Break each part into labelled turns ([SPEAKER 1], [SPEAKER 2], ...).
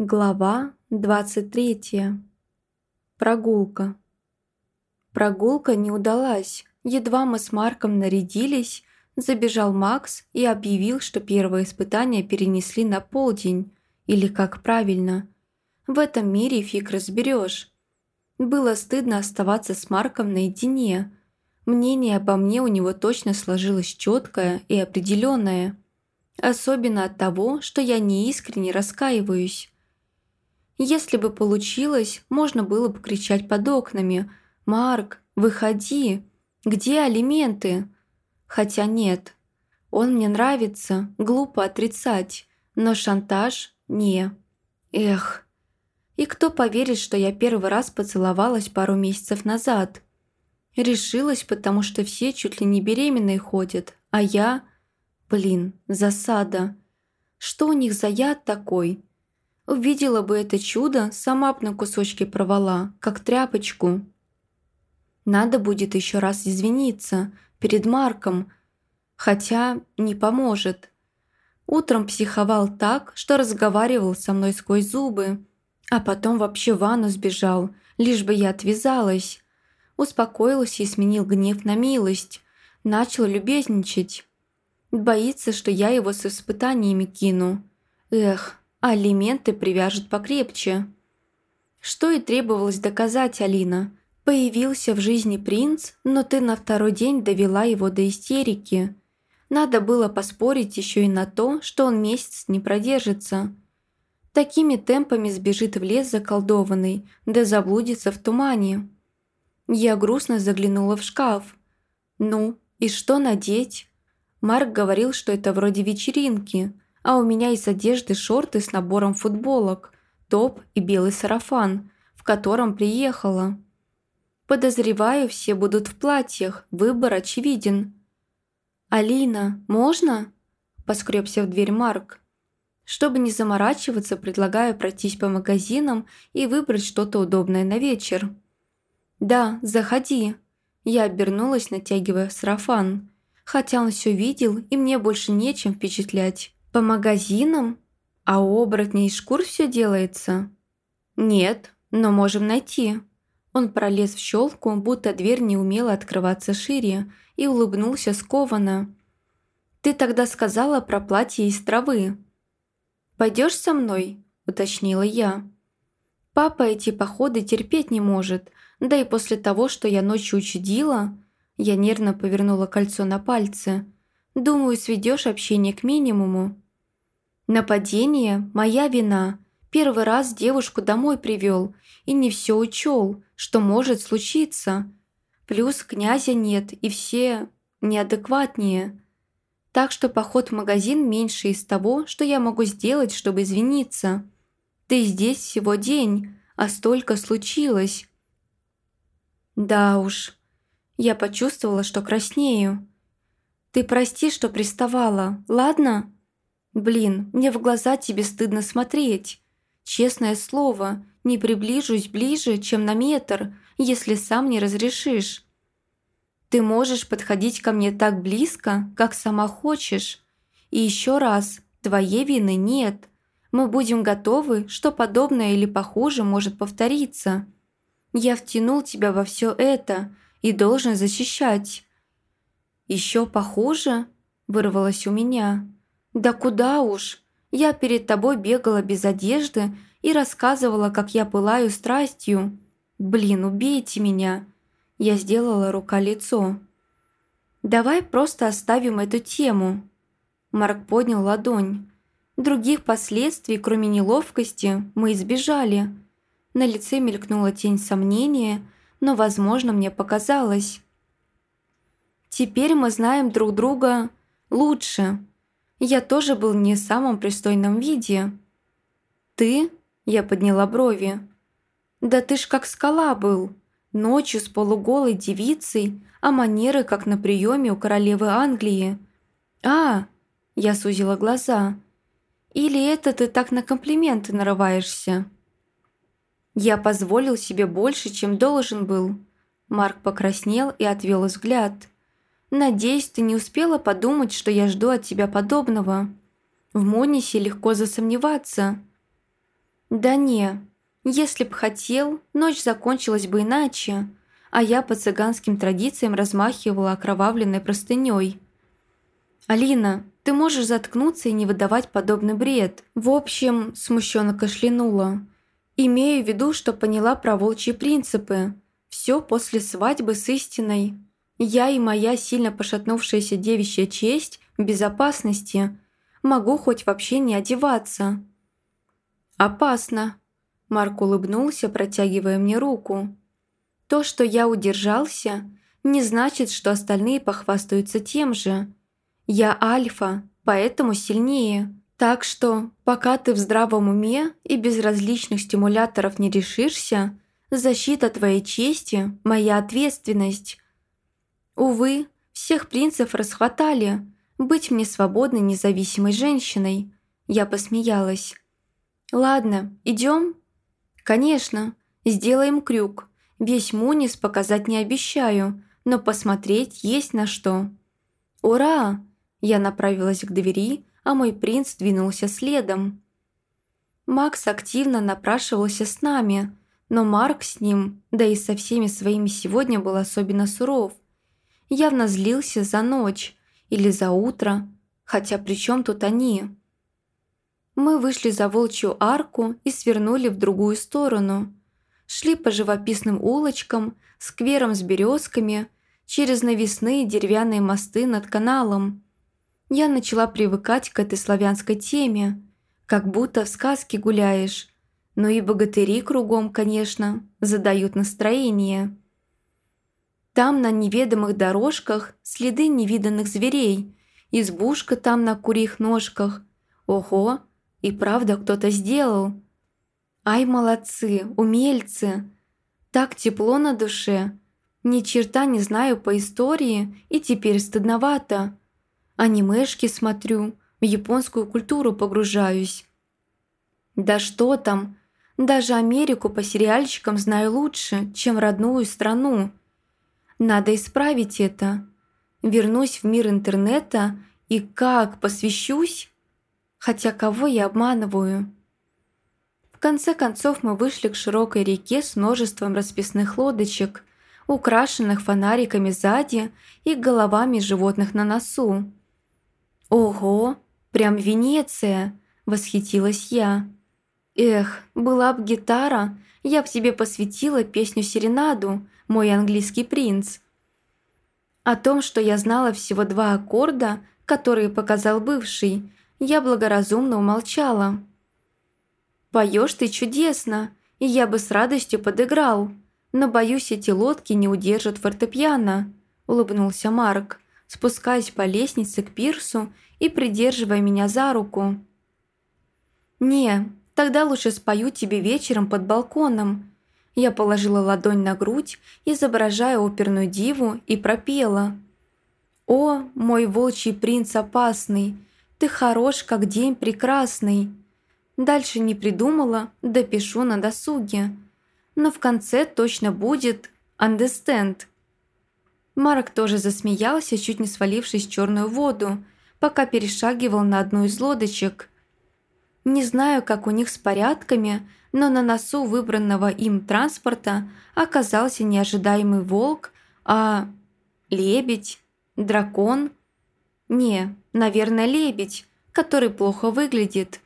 [SPEAKER 1] Глава 23. Прогулка. Прогулка не удалась. Едва мы с Марком нарядились, забежал Макс и объявил, что первое испытание перенесли на полдень, или как правильно. В этом мире фиг разберешь. Было стыдно оставаться с Марком наедине. Мнение обо мне у него точно сложилось четкое и определенное. Особенно от того, что я неискренне раскаиваюсь. Если бы получилось, можно было бы кричать под окнами «Марк, выходи! Где алименты?» Хотя нет. Он мне нравится, глупо отрицать, но шантаж – не. Эх. И кто поверит, что я первый раз поцеловалась пару месяцев назад? Решилась, потому что все чуть ли не беременные ходят, а я… Блин, засада. Что у них за яд такой? Увидела бы это чудо, сама б на кусочки провала, как тряпочку. Надо будет еще раз извиниться перед Марком, хотя не поможет. Утром психовал так, что разговаривал со мной сквозь зубы, а потом вообще в ванну сбежал, лишь бы я отвязалась. Успокоился и сменил гнев на милость, начал любезничать. Боится, что я его с испытаниями кину. Эх, алименты привяжут покрепче. Что и требовалось доказать, Алина. Появился в жизни принц, но ты на второй день довела его до истерики. Надо было поспорить еще и на то, что он месяц не продержится. Такими темпами сбежит в лес заколдованный, да заблудится в тумане. Я грустно заглянула в шкаф. Ну, и что надеть? Марк говорил, что это вроде вечеринки – а у меня из одежды шорты с набором футболок, топ и белый сарафан, в котором приехала. Подозреваю, все будут в платьях, выбор очевиден. «Алина, можно?» – поскребся в дверь Марк. Чтобы не заморачиваться, предлагаю пройтись по магазинам и выбрать что-то удобное на вечер. «Да, заходи». Я обернулась, натягивая сарафан. Хотя он все видел, и мне больше нечем впечатлять. «По магазинам? А у оборотней из шкур все делается?» «Нет, но можем найти». Он пролез в щелку, будто дверь не умела открываться шире, и улыбнулся скованно. «Ты тогда сказала про платье из травы». «Пойдешь со мной?» – уточнила я. «Папа эти походы терпеть не может, да и после того, что я ночью учудила...» Я нервно повернула кольцо на пальце – Думаю, сведешь общение к минимуму. Нападение – моя вина. Первый раз девушку домой привел и не все учел, что может случиться. Плюс князя нет и все неадекватнее. Так что поход в магазин меньше из того, что я могу сделать, чтобы извиниться. Ты здесь всего день, а столько случилось. Да уж. Я почувствовала, что краснею. Ты прости, что приставала, ладно? Блин, мне в глаза тебе стыдно смотреть. Честное слово, не приближусь ближе, чем на метр, если сам не разрешишь. Ты можешь подходить ко мне так близко, как сама хочешь. И еще раз, твоей вины нет. Мы будем готовы, что подобное или похуже может повториться. Я втянул тебя во все это и должен защищать. «Еще похуже?» – вырвалось у меня. «Да куда уж! Я перед тобой бегала без одежды и рассказывала, как я пылаю страстью. Блин, убейте меня!» Я сделала рука-лицо. «Давай просто оставим эту тему». Марк поднял ладонь. Других последствий, кроме неловкости, мы избежали. На лице мелькнула тень сомнения, но, возможно, мне показалось. Теперь мы знаем друг друга лучше. Я тоже был не в самом пристойном виде. Ты? Я подняла брови. Да ты ж как скала был. Ночью с полуголой девицей, а манеры как на приеме у королевы Англии. А, я сузила глаза. Или это ты так на комплименты нарываешься? Я позволил себе больше, чем должен был. Марк покраснел и отвел взгляд. Надеюсь, ты не успела подумать, что я жду от тебя подобного. В Монисе легко засомневаться. «Да не, если б хотел, ночь закончилась бы иначе, а я по цыганским традициям размахивала окровавленной простыней. «Алина, ты можешь заткнуться и не выдавать подобный бред». В общем, смущенно кашлянула. «Имею в виду, что поняла про волчьи принципы. Все после свадьбы с истиной. Я и моя сильно пошатнувшаяся девичья честь в безопасности. Могу хоть вообще не одеваться». «Опасно», – Марк улыбнулся, протягивая мне руку. То, что я удержался, не значит, что остальные похвастаются тем же. Я альфа, поэтому сильнее. Так что, пока ты в здравом уме и без различных стимуляторов не решишься, защита твоей чести – моя ответственность. Увы, всех принцев расхватали. Быть мне свободной независимой женщиной. Я посмеялась. «Ладно, идем?» «Конечно, сделаем крюк. Весь Мунис показать не обещаю, но посмотреть есть на что. «Ура!» Я направилась к двери, а мой принц двинулся следом. Макс активно напрашивался с нами, но Марк с ним, да и со всеми своими сегодня был особенно суров. Явно злился за ночь или за утро, хотя при чем тут они? Мы вышли за волчью арку и свернули в другую сторону – шли по живописным улочкам, скверам с березками, через навесные деревянные мосты над каналом. Я начала привыкать к этой славянской теме, как будто в сказке гуляешь. Ну и богатыри кругом, конечно, задают настроение. Там на неведомых дорожках следы невиданных зверей, избушка там на курьих ножках. Ого, и правда кто-то сделал – Ай, молодцы, умельцы! Так тепло на душе. Ни черта не знаю по истории, и теперь стыдновато. Анимешки смотрю, в японскую культуру погружаюсь. Да что там, даже Америку по сериальчикам знаю лучше, чем родную страну. Надо исправить это. Вернусь в мир интернета и как посвящусь? Хотя кого я обманываю?» В конце концов мы вышли к широкой реке с множеством расписных лодочек, украшенных фонариками сзади и головами животных на носу. «Ого, прям Венеция!» – восхитилась я. «Эх, была б гитара, я б себе посвятила песню-серенаду, мой английский принц». О том, что я знала всего два аккорда, которые показал бывший, я благоразумно умолчала. Поешь ты чудесно, и я бы с радостью подыграл. Но, боюсь, эти лодки не удержат фортепиано», – улыбнулся Марк, спускаясь по лестнице к пирсу и придерживая меня за руку. «Не, тогда лучше спою тебе вечером под балконом». Я положила ладонь на грудь, изображая оперную диву, и пропела. «О, мой волчий принц опасный, ты хорош, как день прекрасный». Дальше не придумала, допишу на досуге. Но в конце точно будет «understand». Марк тоже засмеялся, чуть не свалившись в черную воду, пока перешагивал на одну из лодочек. Не знаю, как у них с порядками, но на носу выбранного им транспорта оказался неожидаемый волк, а лебедь, дракон. Не, наверное, лебедь, который плохо выглядит.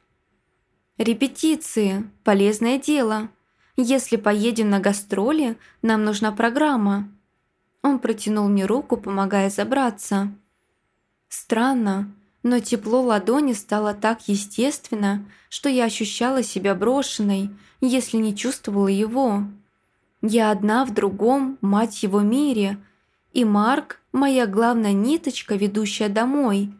[SPEAKER 1] «Репетиции. Полезное дело. Если поедем на гастроли, нам нужна программа». Он протянул мне руку, помогая забраться. Странно, но тепло ладони стало так естественно, что я ощущала себя брошенной, если не чувствовала его. Я одна в другом, мать его, мире, и Марк – моя главная ниточка, ведущая домой.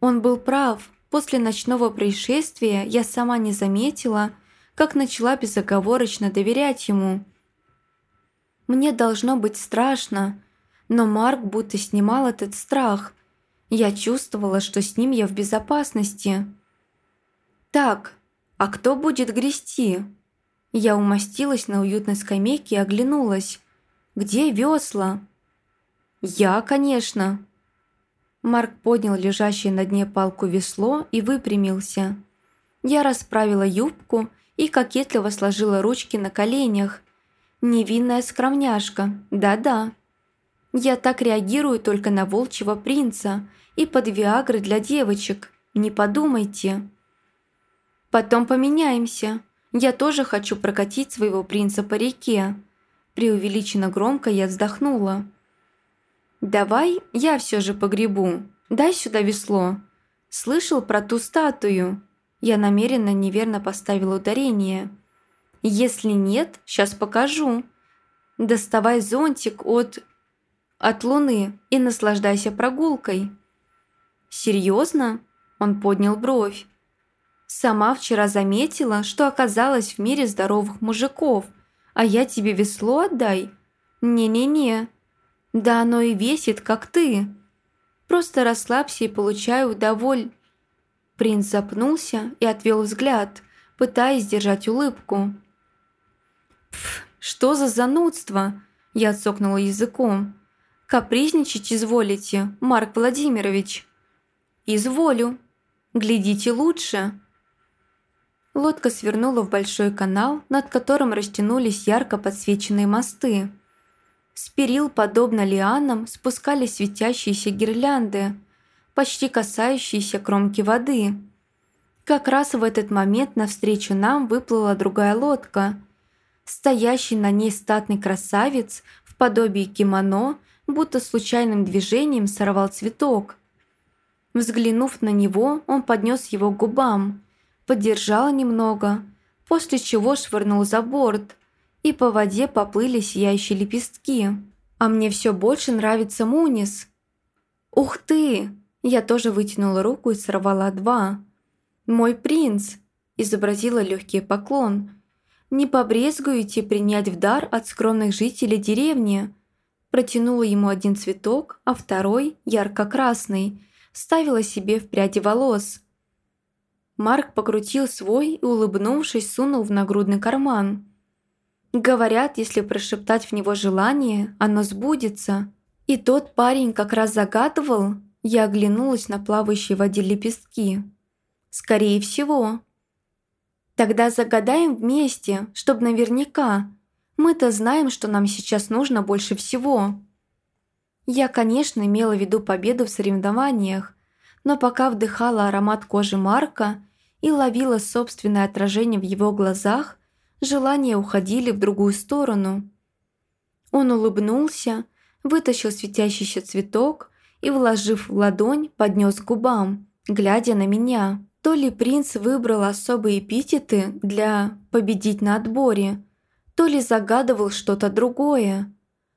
[SPEAKER 1] Он был прав, После ночного происшествия я сама не заметила, как начала безоговорочно доверять ему. Мне должно быть страшно, но Марк будто снимал этот страх. Я чувствовала, что с ним я в безопасности. «Так, а кто будет грести?» Я умостилась на уютной скамейке и оглянулась. «Где весла?» «Я, конечно», Марк поднял лежащее на дне палку весло и выпрямился. Я расправила юбку и кокетливо сложила ручки на коленях. Невинная скромняшка, да-да. Я так реагирую только на волчьего принца и под виагры для девочек, не подумайте. Потом поменяемся. Я тоже хочу прокатить своего принца по реке. Преувеличенно громко я вздохнула. «Давай я все же погребу. Дай сюда весло. Слышал про ту статую?» Я намеренно неверно поставила ударение. «Если нет, сейчас покажу. Доставай зонтик от... от луны и наслаждайся прогулкой». «Серьезно?» Он поднял бровь. «Сама вчера заметила, что оказалась в мире здоровых мужиков, а я тебе весло отдай? Не-не-не. Да оно и весит, как ты. Просто расслабься и получай удоволь...» Принц запнулся и отвел взгляд, пытаясь держать улыбку. «Пф, что за занудство?» Я отсокнула языком. «Капризничать изволите, Марк Владимирович?» «Изволю. Глядите лучше». Лодка свернула в большой канал, над которым растянулись ярко подсвеченные мосты. С перил, подобно лианам, спускались светящиеся гирлянды, почти касающиеся кромки воды. Как раз в этот момент навстречу нам выплыла другая лодка. Стоящий на ней статный красавец в подобии кимоно, будто случайным движением сорвал цветок – Взглянув на него, он поднес его к губам, подержал немного, после чего швырнул за борт, и по воде поплыли сияющие лепестки. А мне все больше нравится Мунис. «Ух ты!» Я тоже вытянула руку и сорвала два. «Мой принц!» изобразила легкий поклон. «Не побрезгуете принять в дар от скромных жителей деревни?» Протянула ему один цветок, а второй, ярко-красный – вставила себе в пряди волос. Марк покрутил свой и, улыбнувшись, сунул в нагрудный карман. Говорят, если прошептать в него желание, оно сбудется. И тот парень как раз загадывал, я оглянулась на плавающие в воде лепестки. Скорее всего. Тогда загадаем вместе, чтобы наверняка. Мы-то знаем, что нам сейчас нужно больше всего. Я, конечно, имела в виду победу в соревнованиях, но пока вдыхала аромат кожи Марка и ловила собственное отражение в его глазах, желания уходили в другую сторону. Он улыбнулся, вытащил светящийся цветок и, вложив в ладонь, поднес к губам, глядя на меня. То ли принц выбрал особые эпитеты для «победить на отборе», то ли загадывал что-то другое.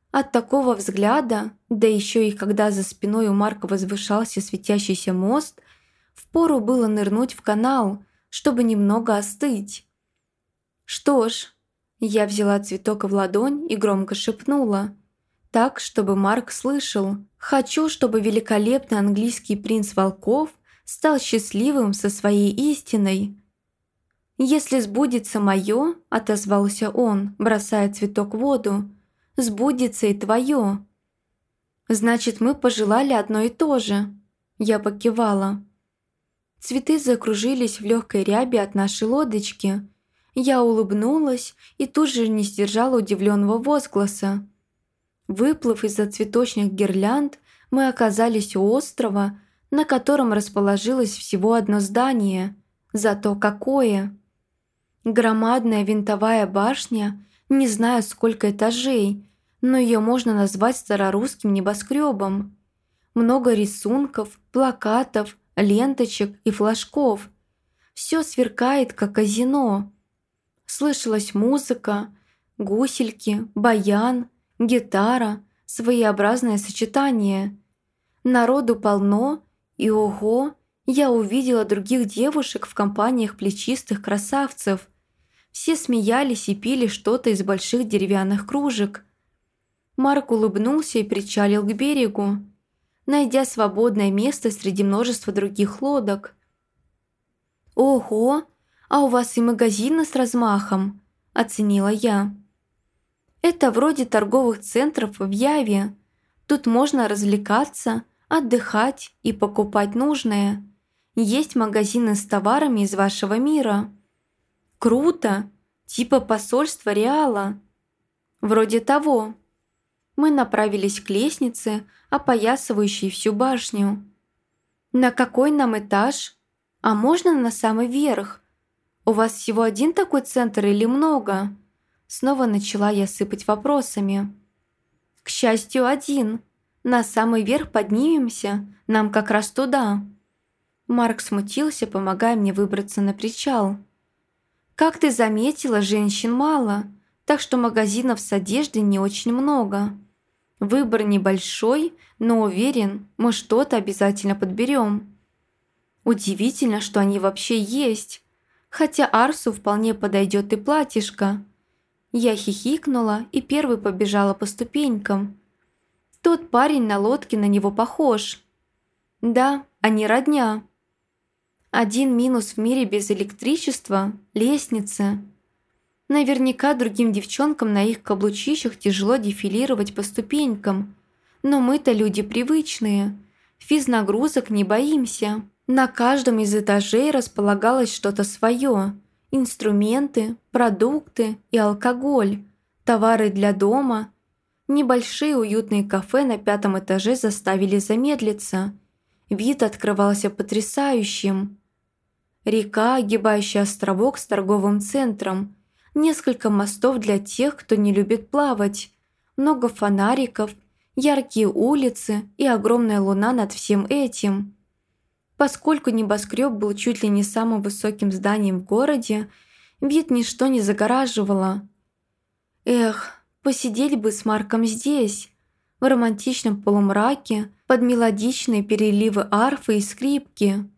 [SPEAKER 1] От такого взгляда, да еще и когда за спиной у Марка возвышался светящийся мост, впору было нырнуть в канал, чтобы немного остыть. Что ж, я взяла цветок в ладонь и громко шепнула, так, чтобы Марк слышал. «Хочу, чтобы великолепный английский принц волков стал счастливым со своей истиной». «Если сбудется мое», – отозвался он, бросая цветок в воду, сбудется и твое». «Значит, мы пожелали одно и то же». Я покивала. Цветы закружились в легкой рябе от нашей лодочки. Я улыбнулась и тут же не сдержала удивленного возгласа. Выплыв из-за цветочных гирлянд, мы оказались у острова, на котором расположилось всего одно здание. Зато какое! Громадная винтовая башня не знаю, сколько этажей, но ее можно назвать старорусским небоскребом. Много рисунков, плакатов, ленточек и флажков. Все сверкает, как казино. Слышалась музыка, гусельки, баян, гитара, своеобразное сочетание. Народу полно, и ого, я увидела других девушек в компаниях плечистых красавцев – все смеялись и пили что-то из больших деревянных кружек. Марк улыбнулся и причалил к берегу, найдя свободное место среди множества других лодок. «Ого, а у вас и магазины с размахом», – оценила я. «Это вроде торговых центров в Яве. Тут можно развлекаться, отдыхать и покупать нужное. Есть магазины с товарами из вашего мира». Круто! Типа посольства Реала. Вроде того. Мы направились к лестнице, опоясывающей всю башню. На какой нам этаж? А можно на самый верх? У вас всего один такой центр или много? Снова начала я сыпать вопросами. К счастью, один. На самый верх поднимемся, нам как раз туда. Марк смутился, помогая мне выбраться на причал. «Как ты заметила, женщин мало, так что магазинов с одеждой не очень много. Выбор небольшой, но уверен, мы что-то обязательно подберем. Удивительно, что они вообще есть, хотя Арсу вполне подойдет и платьишко». Я хихикнула и первой побежала по ступенькам. Тот парень на лодке на него похож. Да, они родня. Один минус в мире без электричества – лестница. Наверняка другим девчонкам на их каблучищах тяжело дефилировать по ступенькам. Но мы-то люди привычные. Физнагрузок не боимся. На каждом из этажей располагалось что-то свое. Инструменты, продукты и алкоголь, товары для дома. Небольшие уютные кафе на пятом этаже заставили замедлиться. Вид открывался потрясающим. Река, огибающая островок с торговым центром, несколько мостов для тех, кто не любит плавать, много фонариков, яркие улицы и огромная луна над всем этим. Поскольку небоскреб был чуть ли не самым высоким зданием в городе, вид ничто не загораживало. Эх, посидеть бы с Марком здесь, в романтичном полумраке, под мелодичные переливы арфы и скрипки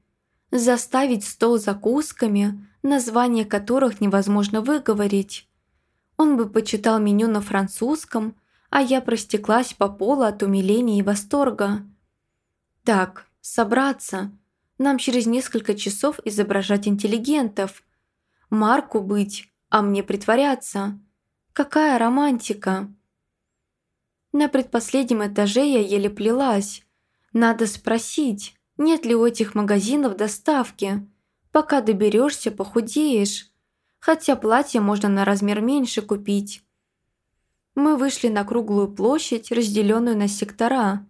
[SPEAKER 1] заставить стол закусками, название которых невозможно выговорить. Он бы почитал меню на французском, а я простеклась по полу от умиления и восторга. Так, собраться. Нам через несколько часов изображать интеллигентов. Марку быть, а мне притворяться. Какая романтика! На предпоследнем этаже я еле плелась. Надо спросить, нет ли у этих магазинов доставки. Пока доберешься, похудеешь. Хотя платье можно на размер меньше купить. Мы вышли на круглую площадь, разделенную на сектора.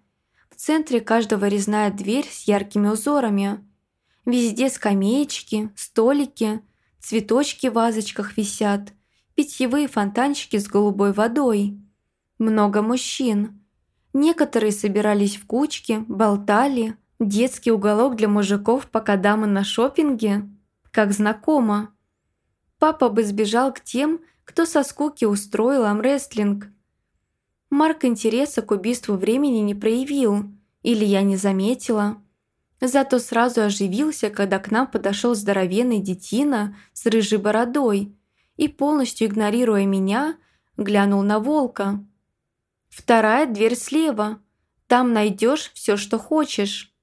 [SPEAKER 1] В центре каждого резная дверь с яркими узорами. Везде скамеечки, столики, цветочки в вазочках висят, питьевые фонтанчики с голубой водой. Много мужчин. Некоторые собирались в кучки, болтали, Детский уголок для мужиков, пока дамы на шопинге? Как знакомо. Папа бы сбежал к тем, кто со скуки устроил амрестлинг. Марк интереса к убийству времени не проявил, или я не заметила. Зато сразу оживился, когда к нам подошел здоровенный детина с рыжей бородой и, полностью игнорируя меня, глянул на волка. «Вторая дверь слева. Там найдешь все, что хочешь».